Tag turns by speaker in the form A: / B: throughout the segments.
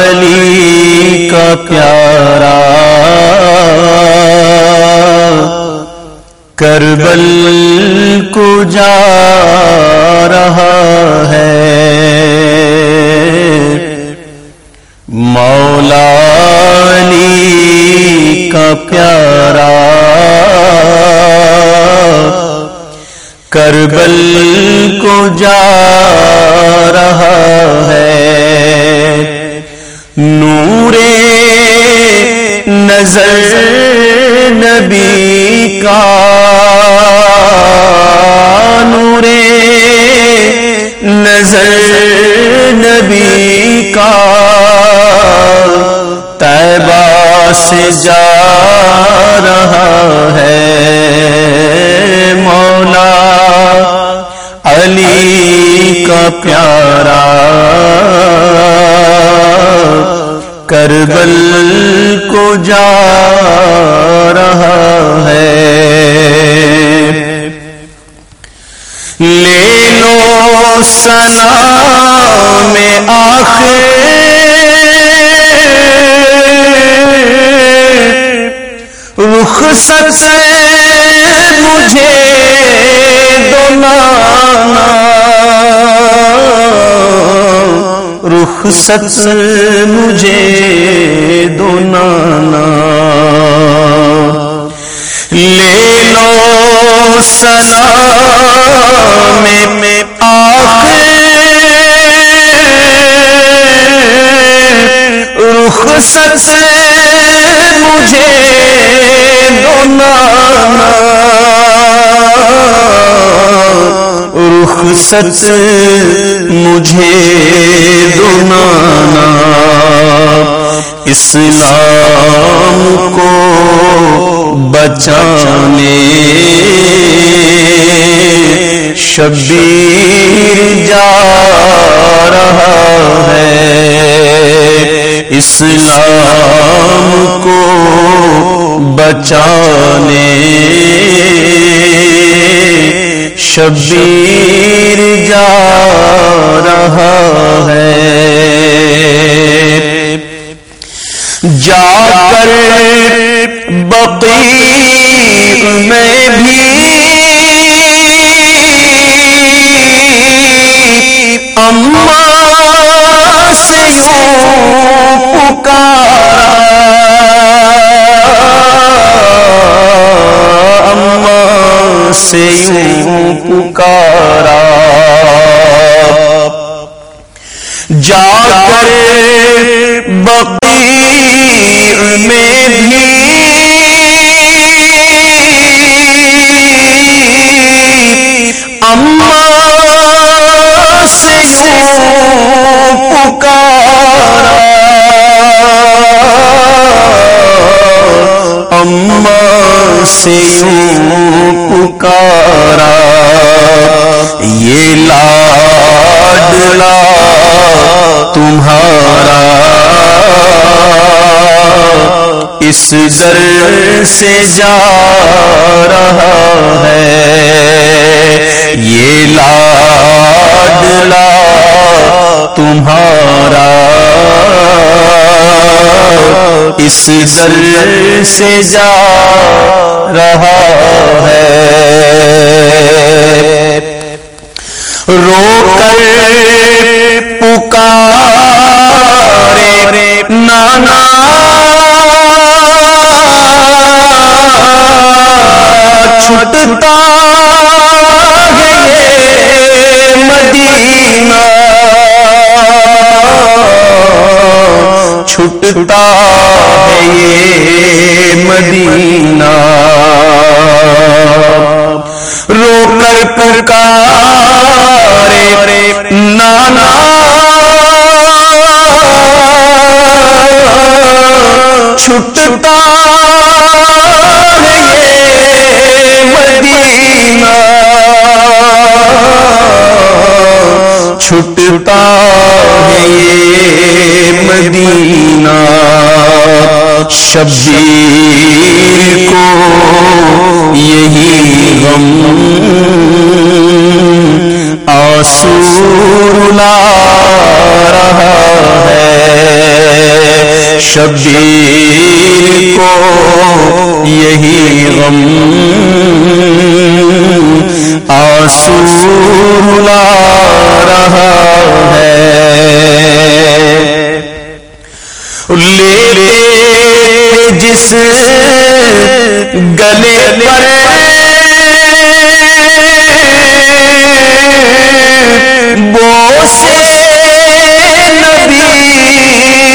A: علی کا پیارا کربل کو جا رہا ہے۔ مولا علی کا پیارا کربل کو جا رہا ہے۔ نور نظر نبی کا۔ نور نظر نبی کا۔ تیبہ سے جا رہا ہے مولا علی۔ کا پیارا کربل کو جا رہا ہے۔ لے لو سنا میں آخر۔ رخ سے رخصت مجھے دو نانا۔ لے لو سنا میں آخر۔ رخصت مجھے دو نانا۔ رخصت مجھے دنانا اسلام کو بچانے۔ شبیر جا رہا ہے۔ اسلام کو بچانے۔ شبیر جا رہا ہے۔ جا کر بقی میں بھی سے یوں پکارا۔ جا کر بقی میں بھی۔ اما سے یوں پکارا۔ اما سے یوں پکارا یہ لاڈلا تمہارا۔ اس در سے جا رہا ہے۔ یہ لاڈلا تمہارا۔ اس در سے جا رہا ہے۔ رو کر پکارے نانا۔ چھٹتا چھٹتا ہے یہ مدینہ۔ رو کر پکارے نانا۔ چھٹتا ہے یہ مدینہ۔ چھٹتا ہے یہ شبیر کو یہی غم آسور لا رہا شبیر کو یہی غم آسو لا رہا ہے۔ جس گلے پر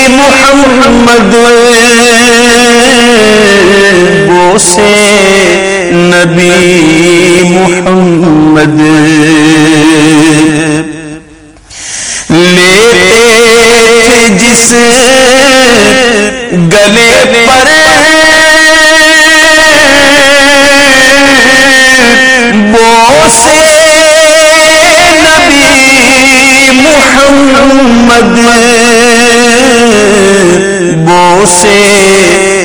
A: محمد۔ بوسے نبی محمد۔ لیتے جس گلے پر محمد سے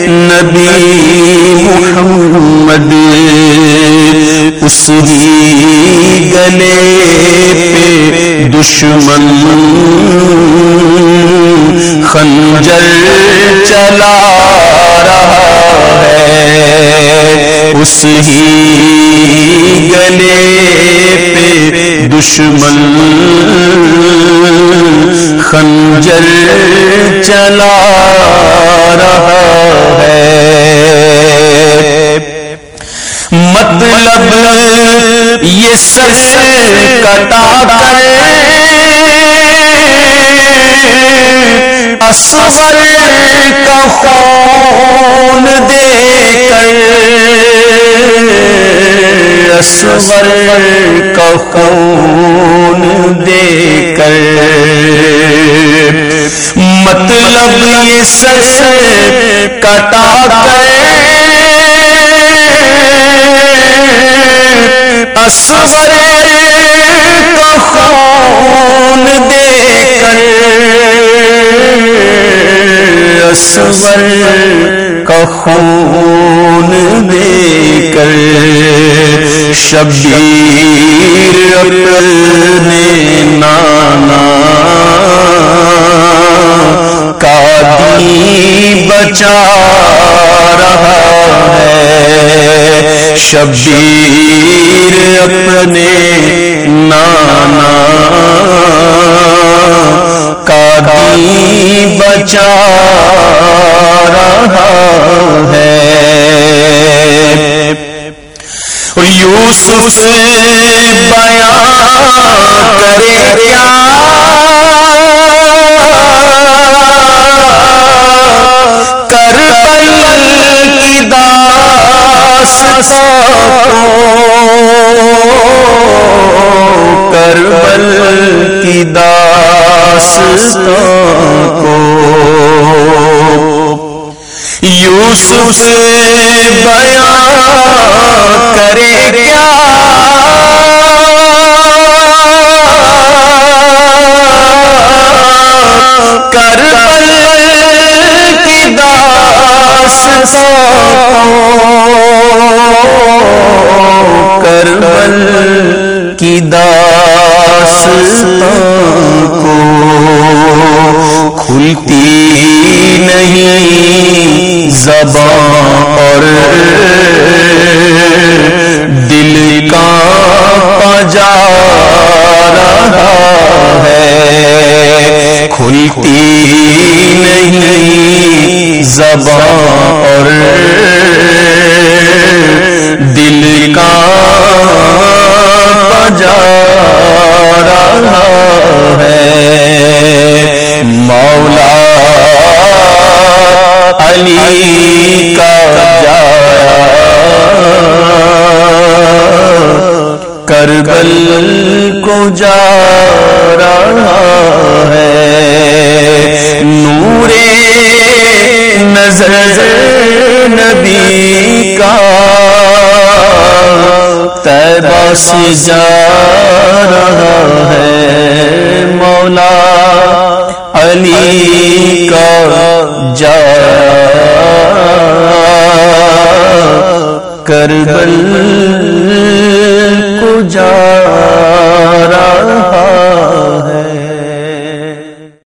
A: نبی محمد اس ہی گلے پہ دشمن خنجر چلا رہا ہے۔ اس ہی گلے پہ دشمن خنجر چلا رہا ہے۔ مطلب یہ سر کٹا کر اصغر کا خون دے کر۔ اصغر کا خون دے کر۔ مطلب یہ سر کٹا کر اصغر کا خون دے کر۔ اصغر کا خون دے کر۔ شبیر بچا رہا ہے۔ شبیر اپنے نانا کا بچا رہا ہے۔ یوسف بیان کرے۔ کیا یوسف بیان کرے کیا؟ کربل کی داس کربل کی داس کو کھلتی زبان اور دل کا پجا رہا ہے۔ کھلتی نہیں زبان اور دل کا جا رہا علی کا جا کربل کو جا رہا ہے۔ نورے نظر نبی کا تیبا سے جا رہا بل